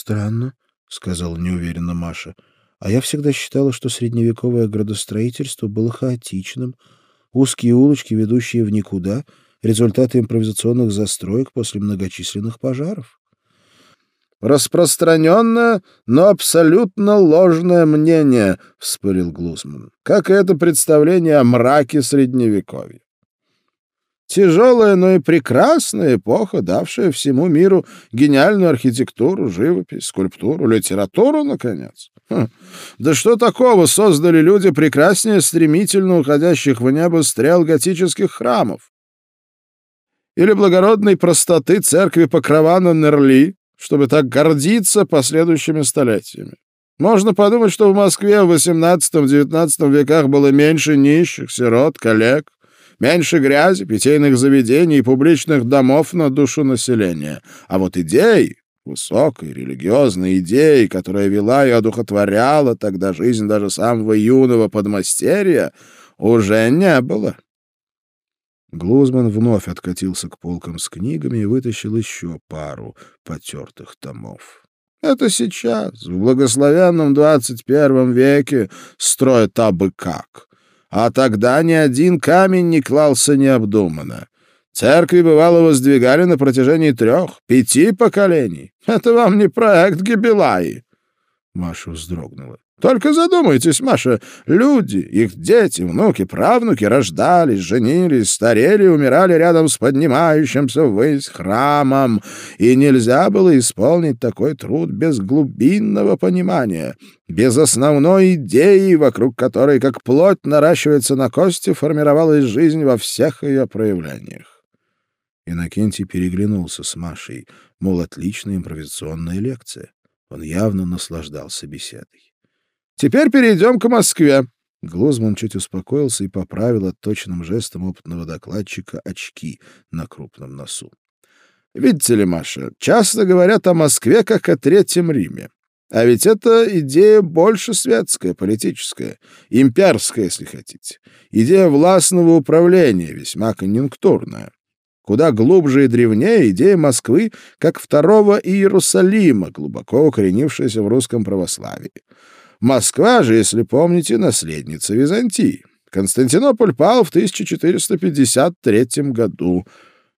«Странно», — сказала неуверенно Маша. «А я всегда считала, что средневековое градостроительство было хаотичным. Узкие улочки, ведущие в никуда, результаты импровизационных застроек после многочисленных пожаров». «Распространенное, но абсолютно ложное мнение», — вспылил Глузман, «как это представление о мраке Средневековья. Тяжелая, но и прекрасная эпоха, давшая всему миру гениальную архитектуру, живопись, скульптуру, литературу, наконец. Хм. Да что такого создали люди прекраснее стремительно уходящих в небо стрел готических храмов? Или благородной простоты церкви Покрова на Нерли, чтобы так гордиться последующими столетиями. Можно подумать, что в Москве в XVIII-XIX веках было меньше нищих, сирот, коллег, меньше грязи, питейных заведений и публичных домов на душу населения. А вот идей, высокой религиозной идеи, которая вела и одухотворяла тогда жизнь даже самого юного подмастерья, уже не было. Глузман вновь откатился к полкам с книгами и вытащил еще пару потертых томов. Это сейчас, в благословенном двадцать первом веке, строят абы как. А тогда ни один камень не клался необдуманно. Церкви, бывало, воздвигали на протяжении трех, пяти поколений. Это вам не проект Гибелаи. Маша вздрогнула. Только задумайтесь, Маша, люди, их дети, внуки, правнуки рождались, женились, старели умирали рядом с поднимающимся ввысь храмом, и нельзя было исполнить такой труд без глубинного понимания, без основной идеи, вокруг которой, как плоть наращивается на кости, формировалась жизнь во всех ее проявлениях. Иннокентий переглянулся с Машей, мол, отличная импровизационная лекция. Он явно наслаждался беседой. Теперь перейдем к Москве. Глозман чуть успокоился и поправил отточенным жестом опытного докладчика очки на крупном носу. Видите ли, Маша, часто говорят о Москве как о Третьем Риме. А ведь это идея больше светская, политическая, имперская, если хотите. Идея властного управления, весьма конъюнктурная. Куда глубже и древнее идея Москвы как второго Иерусалима, глубоко укоренившаяся в русском православии. Москва же, если помните, наследница Византии. Константинополь пал в 1453 году.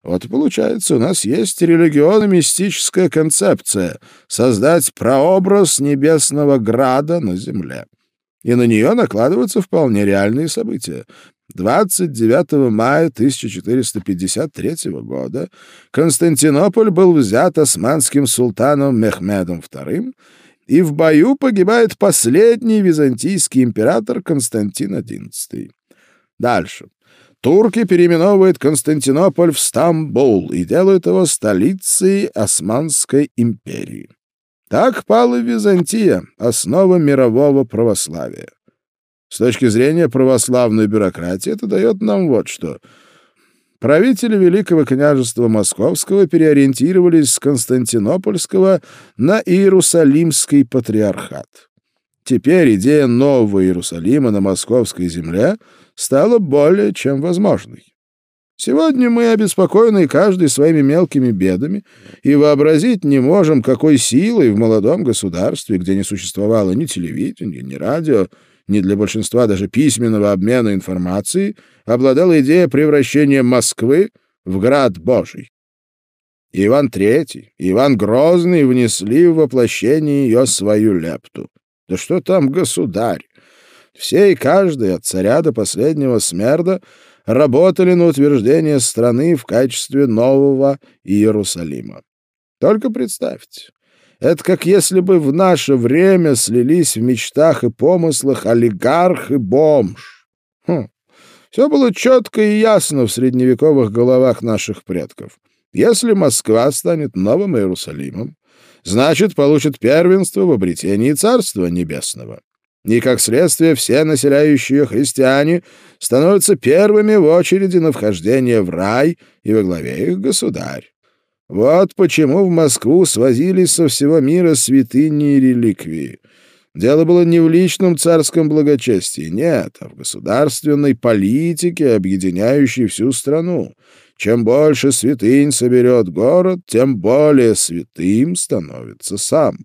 Вот и получается, у нас есть религиозно-мистическая концепция — создать прообраз небесного града на земле. И на нее накладываются вполне реальные события. 29 мая 1453 года Константинополь был взят османским султаном Мехмедом II, и в бою погибает последний византийский император Константин XI. Дальше. Турки переименовывают Константинополь в Стамбул и делают его столицей Османской империи. Так пала Византия, основа мирового православия. С точки зрения православной бюрократии это дает нам вот что — правители Великого княжества Московского переориентировались с Константинопольского на Иерусалимский патриархат. Теперь идея нового Иерусалима на московской земле стала более чем возможной. Сегодня мы обеспокоены каждый своими мелкими бедами и вообразить не можем, какой силой в молодом государстве, где не существовало ни телевидения, ни радио, ни для большинства даже письменного обмена информацией, обладала идея превращения Москвы в град Божий. Иван III Иван Грозный внесли в воплощение ее свою лепту. Да что там государь? Все и каждый, от царя до последнего смерда, работали на утверждение страны в качестве нового Иерусалима. Только представьте, это как если бы в наше время слились в мечтах и помыслах олигарх и бомж. Хм. Все было четко и ясно в средневековых головах наших предков. Если Москва станет новым Иерусалимом, значит, получит первенство в обретении Царства Небесного. И, как следствие, все населяющие христиане становятся первыми в очереди на вхождение в рай и во главе их государь. Вот почему в Москву свозились со всего мира святыни и реликвии. Дело было не в личном царском благочестии, нет, а в государственной политике, объединяющей всю страну. Чем больше святынь соберет город, тем более святым становится сам